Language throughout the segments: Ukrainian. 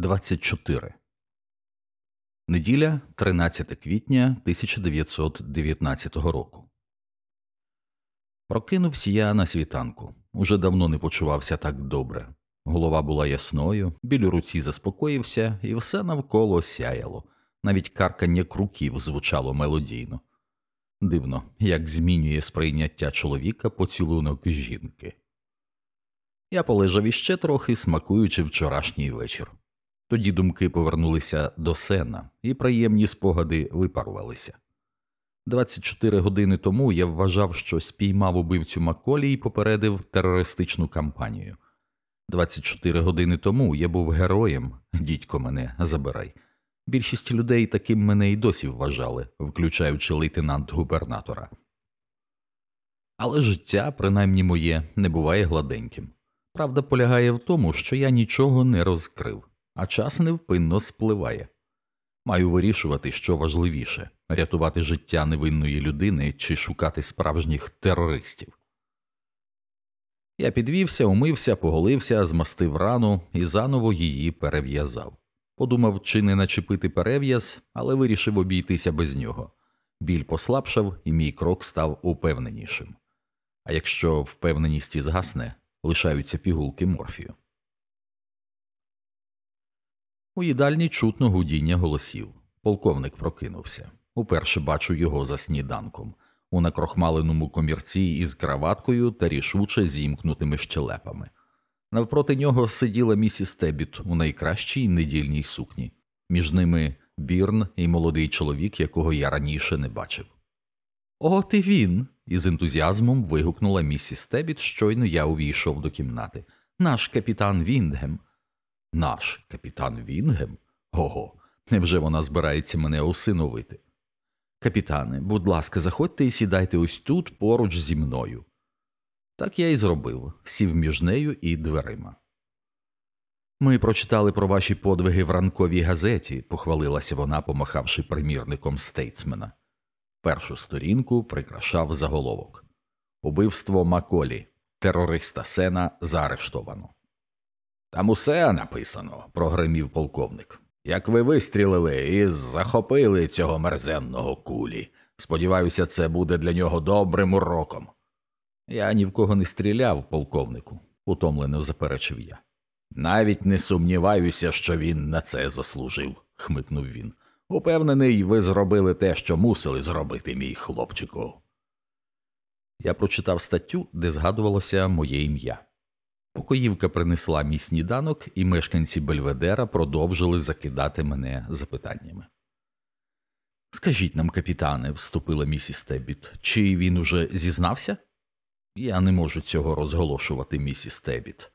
24 Неділя 13 квітня 1919 року. Прокинувся я на світанку. Уже давно не почувався так добре. Голова була ясною, біль у руці заспокоївся, і все навколо сяяло, навіть каркання круків звучало мелодійно. Дивно, як змінює сприйняття чоловіка поцілунок жінки. Я полежав іще трохи, смакуючи вчорашній вечір. Тоді думки повернулися до сена, і приємні спогади випарувалися. 24 години тому я вважав, що спіймав убивцю Маколі і попередив терористичну кампанію. 24 години тому я був героєм, дідько мене забирай. Більшість людей таким мене й досі вважали, включаючи лейтенант губернатора. Але життя, принаймні моє, не буває гладеньким. Правда полягає в тому, що я нічого не розкрив, а час невпинно спливає. Маю вирішувати, що важливіше рятувати життя невинної людини чи шукати справжніх терористів. Я підвівся, умився, поголився, змастив рану і заново її перев'язав. Подумав, чи не начепити перев'яз, але вирішив обійтися без нього. Біль послабшав, і мій крок став упевненішим. А якщо впевненість і згасне, лишаються пігулки морфію. У їдальні чутно гудіння голосів. Полковник прокинувся. Уперше бачу його за сніданком, у накрохмаленому комірці із краваткою та рішуче зімкнутими щелепами. Навпроти нього сиділа місіс Тебіт у найкращій недільній сукні, між ними Бірн і молодий чоловік, якого я раніше не бачив. О, ти він. із ентузіазмом вигукнула місіс Тебіт, щойно я увійшов до кімнати. Наш капітан Віндгем. Наш капітан Вінгем? Ого, невже вона збирається мене усиновити? Капітане, будь ласка, заходьте і сідайте ось тут поруч зі мною. Так я і зробив, сів між нею і дверима. Ми прочитали про ваші подвиги в ранковій газеті, похвалилася вона, помахавши примірником стейтсмена. Першу сторінку прикрашав заголовок Убивство Маколі, терориста Сена заарештовано. Там усе написано, прогримів полковник. Як ви вистрілили і захопили цього мерзенного кулі. Сподіваюся, це буде для нього добрим уроком. Я ні в кого не стріляв, полковнику, утомлено заперечив я. Навіть не сумніваюся, що він на це заслужив, хмикнув він. Упевнений, ви зробили те, що мусили зробити, мій хлопчику. Я прочитав статтю, де згадувалося моє ім'я. Покоївка принесла мій сніданок, і мешканці Бельведера продовжили закидати мене запитаннями. Скажіть нам, капітане, вступила місіс Тебіт, чи він уже зізнався? Я не можу цього розголошувати, місіс Тебіт.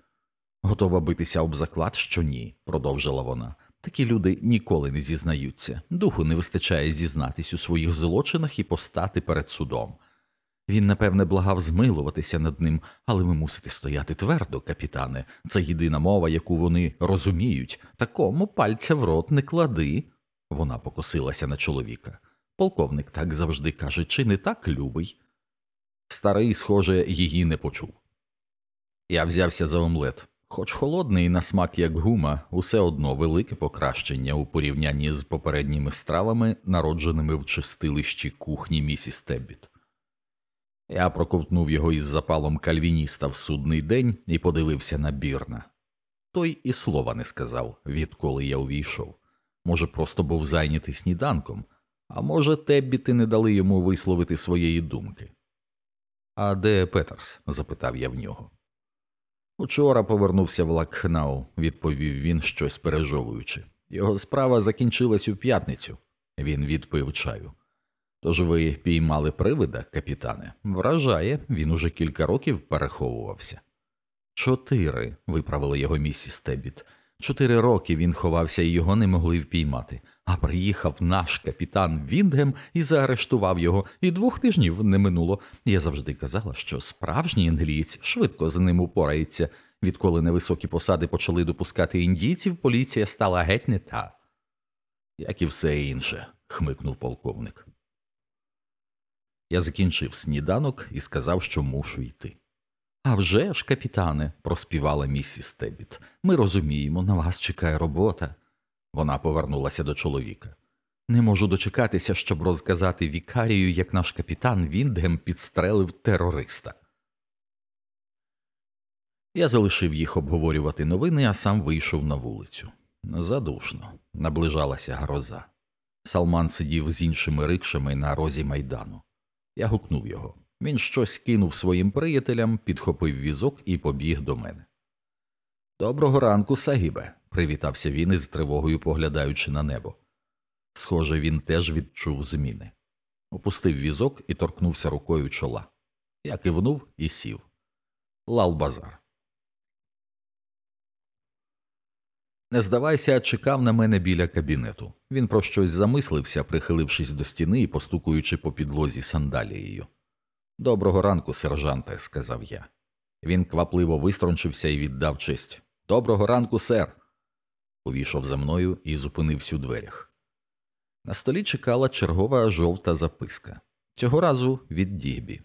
Готова битися об заклад, що ні, продовжила вона. Такі люди ніколи не зізнаються, духу не вистачає зізнатись у своїх злочинах і постати перед судом. Він, напевне, благав змилуватися над ним, але ви мусите стояти твердо, капітане. Це єдина мова, яку вони розуміють. Такому пальця в рот не клади. Вона покосилася на чоловіка. Полковник так завжди каже, чи не так любий. Старий, схоже, її не почув. Я взявся за омлет. Хоч холодний на смак, як гума, усе одно велике покращення у порівнянні з попередніми стравами, народженими в чистилищі кухні місіс Теббіт. Я проковтнув його із запалом кальвініста в судний день і подивився на бірна. Той і слова не сказав, відколи я увійшов. Може, просто був зайнятий сніданком, а може, Теббіти не дали йому висловити своєї думки. А де Петерс? запитав я в нього. Учора повернувся в Лакхнау, відповів він, щось пережовуючи. Його справа закінчилась у п'ятницю. Він відпив чаю. Тож ви піймали привида, капітане. Вражає, він уже кілька років переховувався. Чотири, виправила його місіс Тебіт. Чотири роки він ховався і його не могли впіймати. А приїхав наш капітан Віндгем і заарештував його, і двох тижнів не минуло. Я завжди казала, що справжній англієць швидко з ним упорається. Відколи на високі посади почали допускати індійців, поліція стала геть не та. Як і все інше, хмикнув полковник. Я закінчив сніданок і сказав, що мушу йти. «А вже ж, капітане, проспівала місіс Тебіт. Ми розуміємо, на вас чекає робота. Вона повернулася до чоловіка. Не можу дочекатися, щоб розказати вікарію, як наш капітан Віндгем підстрелив терориста. Я залишив їх обговорювати новини, а сам вийшов на вулицю. Задушно, наближалася гроза. Салман сидів з іншими рикшами на розі майдану. Я гукнув його. Він щось кинув своїм приятелям, підхопив візок і побіг до мене. Доброго ранку, Сагібе, привітався він із тривогою, поглядаючи на небо. Схоже, він теж відчув зміни. Опустив візок і торкнувся рукою чола. Я кивнув і сів. Лал базар. Не здавайся, чекав на мене біля кабінету. Він про щось замислився, прихилившись до стіни і постукуючи по підлозі сандалією. Доброго ранку, сержанте, сказав я. Він квапливо вистрончився і віддав честь. Доброго ранку, сер. Увійшов за мною і зупинився у дверях. На столі чекала чергова жовта записка. Цього разу від Дігбі.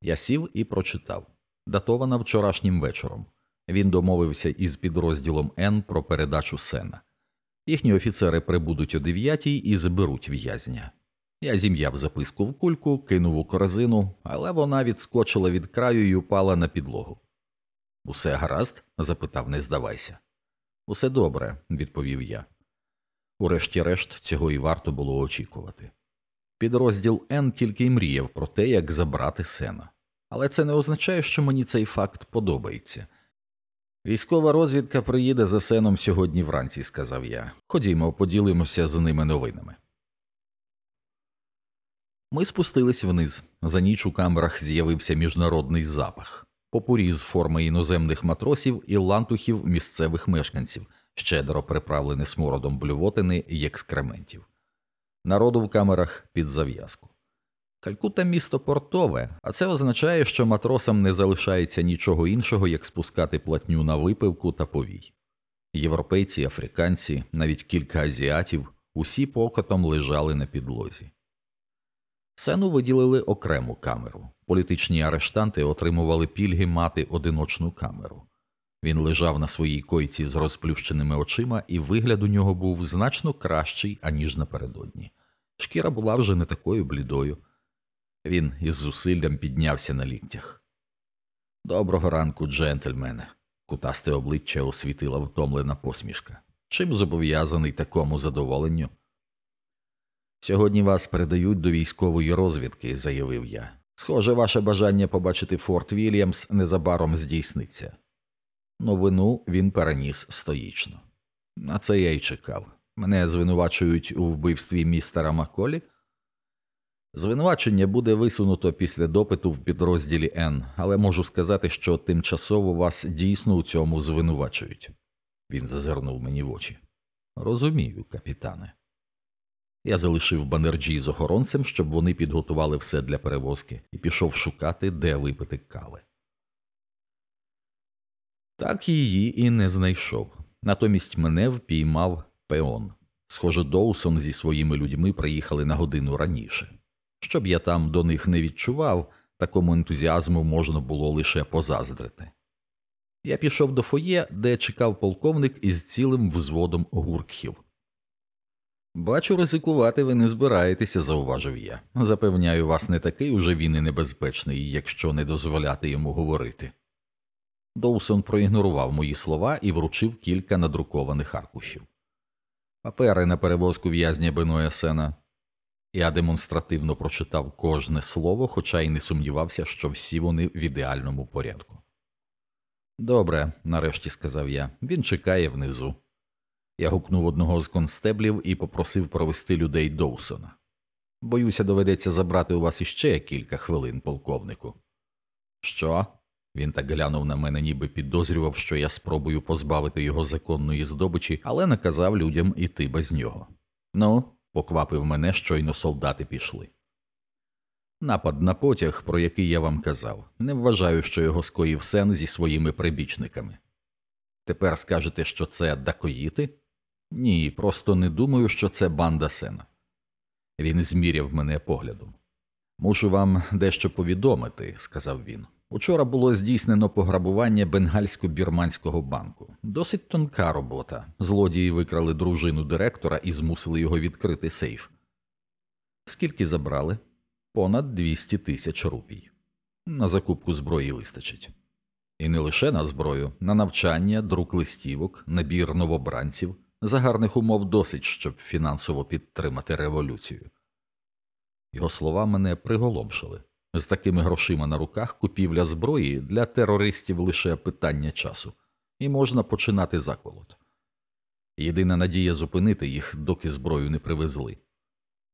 Я сів і прочитав. Датована вчорашнім вечором. Він домовився із підрозділом Н про передачу сена. Їхні офіцери прибудуть о дев'ятій і заберуть в'язня. Я зім'яв записку в кульку, кинув у корзину, але вона відскочила від краю і упала на підлогу. Усе гаразд? запитав, не здавайся. Усе добре, відповів я. Урешті-решт, цього і варто було очікувати. Підрозділ Н тільки й мріяв про те, як забрати сена. Але це не означає, що мені цей факт подобається. Військова розвідка приїде за сеном сьогодні вранці, сказав я. Ходімо, поділимося з ними новинами. Ми спустились вниз. За ніч у камерах з'явився міжнародний запах, попурі з форми іноземних матросів і лантухів місцевих мешканців, щедро приправлений смородом блювотини і екскрементів. Народу в камерах під зав'язку. Калькута місто портове, а це означає, що матросам не залишається нічого іншого, як спускати платню на випивку та повій. Європейці, африканці, навіть кілька азіатів, усі покотом лежали на підлозі. Сену виділили окрему камеру. Політичні арештанти отримували пільги мати одиночну камеру. Він лежав на своїй койці з розплющеними очима, і вигляд у нього був значно кращий, аніж напередодні. Шкіра була вже не такою блідою. Він із зусиллям піднявся на ліктях. Доброго ранку, джентльмене. Кутасте обличчя освітила втомлена посмішка. Чим зобов'язаний такому задоволенню? Сьогодні вас передають до військової розвідки, заявив я. Схоже, ваше бажання побачити Форт Вільямс незабаром здійсниться. Новину він переніс стоїчно. На це я й чекав. Мене звинувачують у вбивстві містера Маколі. Звинувачення буде висунуто після допиту в підрозділі Н, але можу сказати, що тимчасово вас дійсно у цьому звинувачують. Він зазирнув мені в очі. Розумію, капітане. Я залишив банерджі з охоронцем, щоб вони підготували все для перевозки, і пішов шукати, де випити кави. Так її і не знайшов. Натомість мене впіймав пеон. Схоже, Доусон зі своїми людьми приїхали на годину раніше. Щоб я там до них не відчував, такому ентузіазму можна було лише позаздрити. Я пішов до фоє, де чекав полковник із цілим взводом гуркхів. Бачу, ризикувати ви не збираєтеся, зауважив я. Запевняю, вас не такий уже він і небезпечний, якщо не дозволяти йому говорити. Доусон проігнорував мої слова і вручив кілька надрукованих аркушів. Папери на перевозку в'язня Беноя Сена. Я демонстративно прочитав кожне слово, хоча й не сумнівався, що всі вони в ідеальному порядку. Добре, нарешті сказав я, він чекає внизу. Я гукнув одного з констеблів і попросив провести людей Доусона. Боюся, доведеться забрати у вас іще кілька хвилин, полковнику. Що? Він так глянув на мене, ніби підозрював, що я спробую позбавити його законної здобичі, але наказав людям іти без нього. Ну, поквапив мене, щойно солдати пішли. Напад на потяг, про який я вам казав, не вважаю, що його скоїв сен зі своїми прибічниками. Тепер скажете, що це дакоїти? Ні, просто не думаю, що це банда сена. Він зміряв мене поглядом. Мушу вам дещо повідомити, сказав він. Учора було здійснено пограбування бенгальсько-бірманського банку. Досить тонка робота. Злодії викрали дружину директора і змусили його відкрити сейф. Скільки забрали? Понад 200 тисяч рупій. На закупку зброї вистачить. І не лише на зброю, на навчання, друк листівок, набір новобранців. За гарних умов досить, щоб фінансово підтримати революцію. Його слова мене приголомшили. З такими грошима на руках купівля зброї для терористів лише питання часу, і можна починати заколот. Єдина надія зупинити їх, доки зброю не привезли.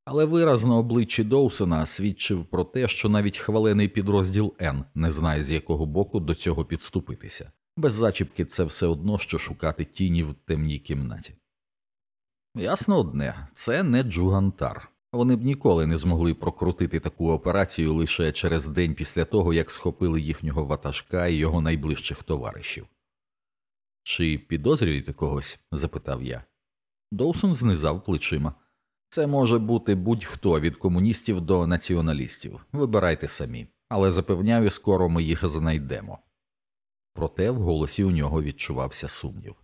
Але вираз на обличчі Доусона свідчив про те, що навіть хвалений підрозділ Н не знає, з якого боку до цього підступитися. Без зачіпки це все одно, що шукати тіні в темній кімнаті. Ясно одне, це не Джугантар. Вони б ніколи не змогли прокрутити таку операцію лише через день після того, як схопили їхнього ватажка і його найближчих товаришів. Чи підозрюєте когось? запитав я. Доусон знизав плечима. Це може бути будь-хто від комуністів до націоналістів. Вибирайте самі, але запевняю, скоро ми їх знайдемо. Проте в голосі у нього відчувався сумнів.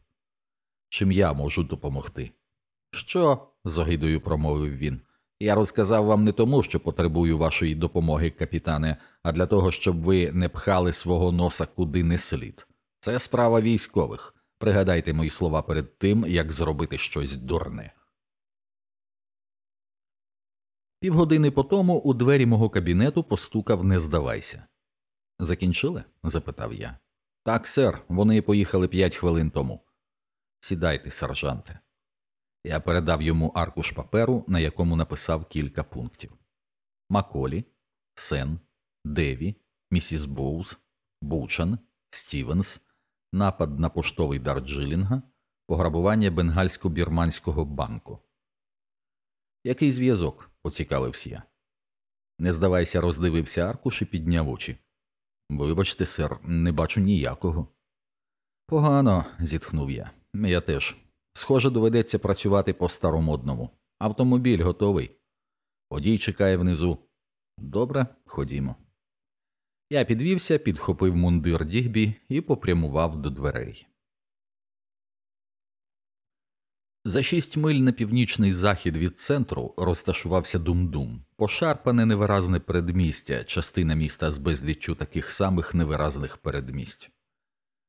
Чим я можу допомогти? Що? з огидою промовив він. Я розказав вам не тому, що потребую вашої допомоги, капітане, а для того, щоб ви не пхали свого носа куди не слід. Це справа військових. Пригадайте мої слова перед тим, як зробити щось дурне. Півгодини по тому у двері мого кабінету постукав не здавайся. Закінчили? запитав я. Так, сер, вони поїхали п'ять хвилин тому. Сідайте, сержанте. Я передав йому аркуш паперу, на якому написав кілька пунктів Маколі, Сен, Деві, місіс Боуз, Бучан, Стівенс, напад на поштовий Дарджилінга, пограбування бенгальсько-бірманського банку. Який зв'язок? поцікавився я. Не Здавайся, роздивився аркуш і підняв очі. Вибачте, сер, не бачу ніякого. Погано, зітхнув я. Я теж. Схоже, доведеться працювати по старомодному. Автомобіль готовий. Водій чекає внизу. Добре, ходімо. Я підвівся, підхопив мундир Дігбі і попрямував до дверей. За шість миль на північний захід від центру розташувався Дум-Дум, пошарпане невиразне передмістя, частина міста з безліччю таких самих невиразних передмість.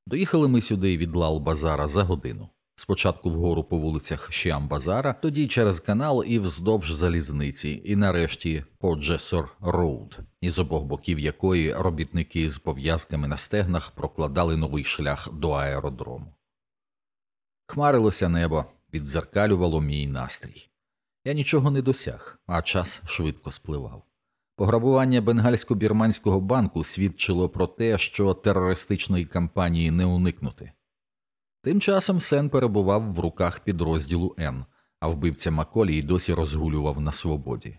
Доїхали ми сюди від Лал Базара за годину. Спочатку вгору по вулицях Шіам-Базара, тоді через канал і вздовж залізниці, і нарешті по Джесор Роуд, із обох боків якої робітники з пов'язками на стегнах прокладали новий шлях до аеродрому. Хмарилося небо, підзеркалювало мій настрій. Я нічого не досяг, а час швидко спливав. Пограбування бенгальсько-бірманського банку свідчило про те, що терористичної кампанії не уникнути. Тим часом Сен перебував в руках підрозділу Н, а вбивця Маколі й досі розгулював на свободі.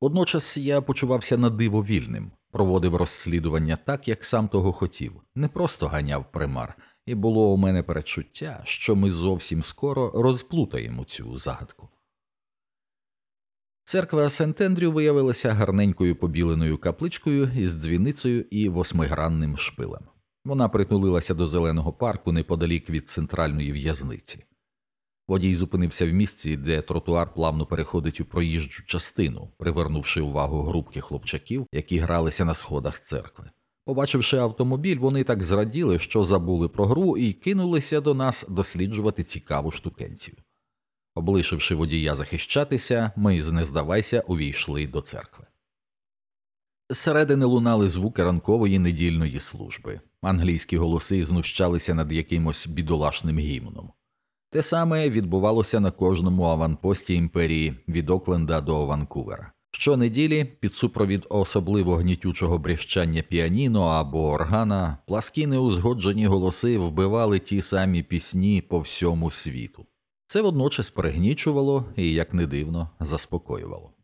Водночас я почувався на диво вільним, проводив розслідування так, як сам того хотів, не просто ганяв примар, і було у мене перечуття, що ми зовсім скоро розплутаємо цю загадку. Церква Сент-Ендрю виявилася гарненькою побіленою капличкою із дзвіницею і восьмигранним шпилем. Вона притулилася до зеленого парку неподалік від центральної в'язниці. Водій зупинився в місці, де тротуар плавно переходить у проїжджу частину, привернувши увагу групки хлопчаків, які гралися на сходах церкви. Побачивши автомобіль, вони так зраділи, що забули про гру і кинулися до нас досліджувати цікаву штукенцію. Облишивши водія захищатися, ми з не здавайся увійшли до церкви. Зсередини лунали звуки ранкової недільної служби. Англійські голоси знущалися над якимось бідолашним гімном. Те саме відбувалося на кожному аванпості імперії від Окленда до Ванкувера. Щонеділі, під супровід особливо гнітючого брещання піаніно або органа, пласкі неузгоджені голоси вбивали ті самі пісні по всьому світу. Це водночас перегнічувало і, як не дивно, заспокоювало.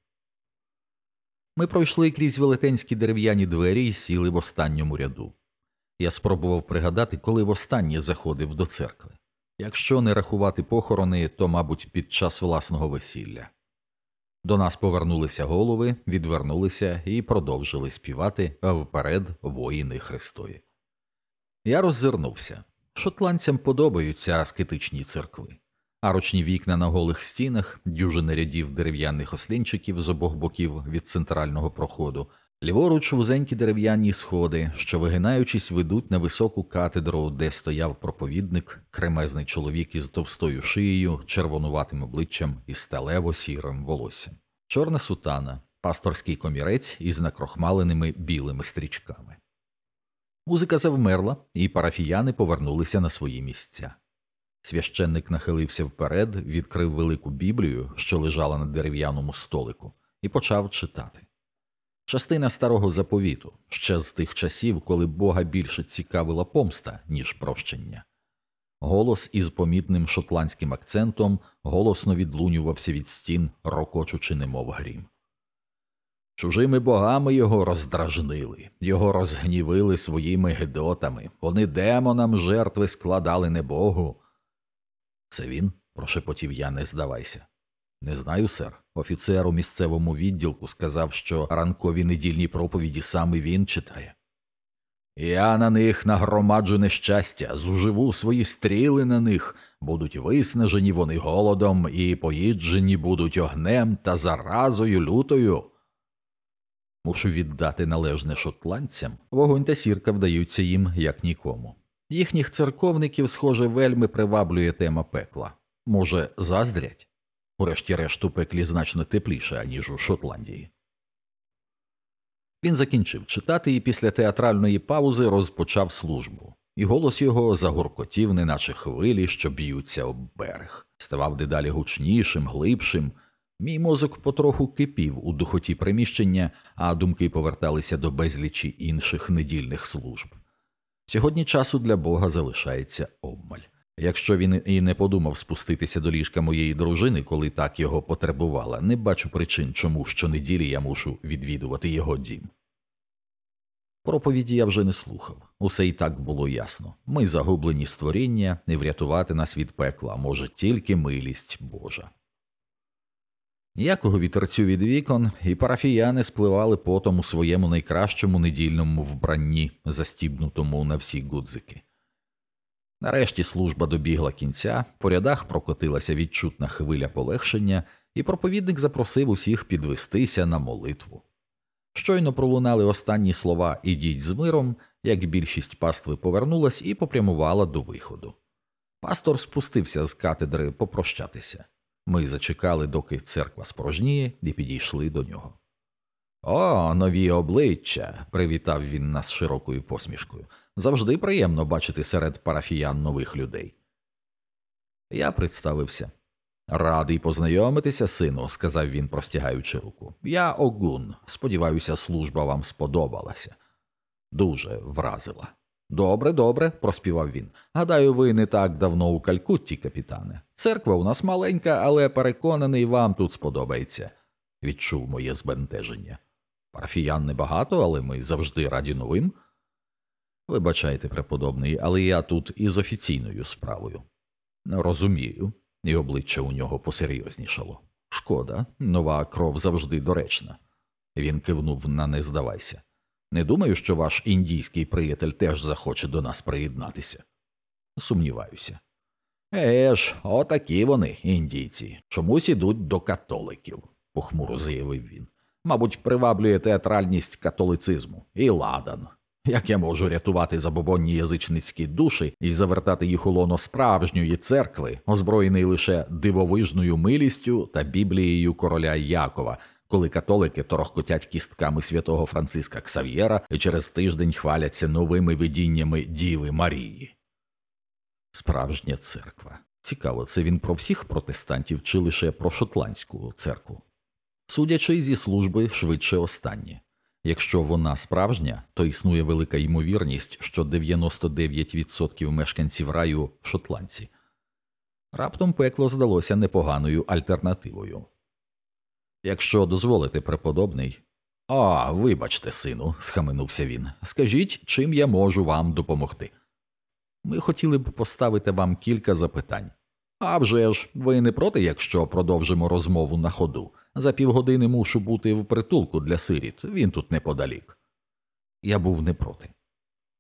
Ми пройшли крізь велетенські дерев'яні двері і сіли в останньому ряду. Я спробував пригадати, коли востаннє заходив до церкви. Якщо не рахувати похорони, то, мабуть, під час власного весілля. До нас повернулися голови, відвернулися і продовжили співати вперед воїни Христові. Я роззирнувся. Шотландцям подобаються аскетичні церкви, арочні вікна на голих стінах, дюжини рядів дерев'яних ослінчиків з обох боків від центрального проходу, ліворуч вузенькі дерев'яні сходи, що, вигинаючись, ведуть на високу катедру, де стояв проповідник, кремезний чоловік із товстою шиєю, червонуватим обличчям і сталево сірим волоссям, чорна сутана, пасторський комірець із накрохмаленими білими стрічками. Музика завмерла, і парафіяни повернулися на свої місця. Священник нахилився вперед, відкрив велику біблію, що лежала на дерев'яному столику, і почав читати. Частина старого заповіту, ще з тих часів, коли Бога більше цікавила помста, ніж прощення. Голос із помітним шотландським акцентом голосно відлунювався від стін, рокочучи, немов грім. Чужими богами його роздражнили, його розгнівили своїми гедотами, вони демонам жертви складали не Богу. Це він? прошепотів я, не здавайся. Не знаю, сер. Офіцер у місцевому відділку сказав, що ранкові недільні проповіді саме він читає. Я на них нагромаджу нещастя, зуживу свої стріли на них, будуть виснажені вони голодом і поїджені будуть огнем та заразою лютою. Мушу віддати належне шотландцям, вогонь та сірка вдаються їм як нікому. Їхніх церковників, схоже, вельми приваблює тема пекла. Може, заздрять? Урешті-решт у пеклі значно тепліше, аніж у Шотландії. Він закінчив читати і після театральної паузи розпочав службу, і голос його загуркотів, неначе хвилі, що б'ються об берег, ставав дедалі гучнішим, глибшим. Мій мозок потроху кипів у духоті приміщення, а думки поверталися до безлічі інших недільних служб. Сьогодні часу для Бога залишається обмаль. Якщо він і не подумав спуститися до ліжка моєї дружини, коли так його потребувала, не бачу причин, чому щонеділі я мушу відвідувати його дім. Проповіді я вже не слухав. Усе і так було ясно. Ми загублені створіння, і врятувати нас від пекла може тільки милість Божа. Ніякого вітерцю від вікон, і парафіяни спливали потом у своєму найкращому недільному вбранні, застібнутому на всі гудзики. Нарешті служба добігла кінця, по рядах прокотилася відчутна хвиля полегшення, і проповідник запросив усіх підвестися на молитву. Щойно пролунали останні слова Ідіть з миром, як більшість пастви повернулась і попрямувала до виходу. Пастор спустився з катедри попрощатися. Ми зачекали, доки церква спорожніє, і підійшли до нього. О, нові обличчя. привітав він нас широкою посмішкою. Завжди приємно бачити серед парафіян нових людей. Я представився. Радий познайомитися, сину, сказав він, простягаючи руку. Я Огун. Сподіваюся, служба вам сподобалася. Дуже вразила. Добре, добре, проспівав він. Гадаю, ви не так давно у Калькутті, капітане. Церква у нас маленька, але переконаний, вам тут сподобається. Відчув моє збентеження. Парафіян небагато, але ми завжди раді новим. Вибачайте, преподобний, але я тут із офіційною справою. Розумію, і обличчя у нього посерйознішало. Шкода, нова кров завжди доречна. Він кивнув на не здавайся. Не думаю, що ваш індійський приятель теж захоче до нас приєднатися. Сумніваюся. Е отакі вони, індійці, чомусь ідуть до католиків, похмуро заявив він. Мабуть, приваблює театральність католицизму і ладан. Як я можу рятувати забобонні язичницькі душі і завертати їх у лоно справжньої церкви, озброєний лише дивовижною милістю та біблією короля Якова, коли католики торохкотять кістками святого Франциска Ксав'єра і через тиждень хваляться новими видіннями Діви Марії? Справжня церква. Цікаво, це він про всіх протестантів чи лише про шотландську церкву. Судячи зі служби швидше останнє. Якщо вона справжня, то існує велика ймовірність, що 99% мешканців раю шотландці. Раптом пекло здалося непоганою альтернативою. Якщо дозволите, преподобний. А, вибачте, сину, схаменувся він. Скажіть, чим я можу вам допомогти? Ми хотіли б поставити вам кілька запитань. А вже ж, ви не проти, якщо продовжимо розмову на ходу. За півгодини мушу бути в притулку для сиріт, він тут неподалік. Я був не проти.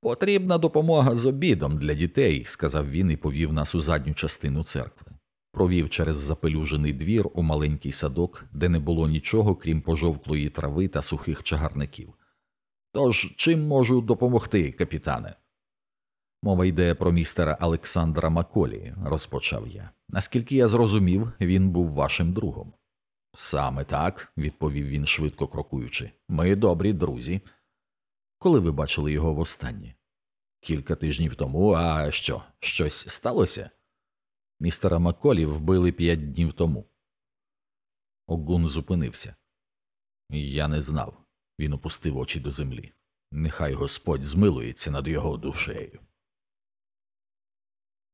Потрібна допомога з обідом для дітей, сказав він і повів нас у задню частину церкви. Провів через запелюжений двір у маленький садок, де не було нічого, крім пожовклої трави та сухих чагарників. Тож чим можу допомогти, капітане? Мова йде про містера Олександра Маколі, розпочав я. Наскільки я зрозумів, він був вашим другом. Саме так, відповів він, швидко крокуючи. Ми добрі друзі. Коли ви бачили його востаннє? Кілька тижнів тому, а що, щось сталося? Містера Маколі вбили п'ять днів тому. Огун зупинився. Я не знав. Він опустив очі до землі. Нехай Господь змилується над його душею.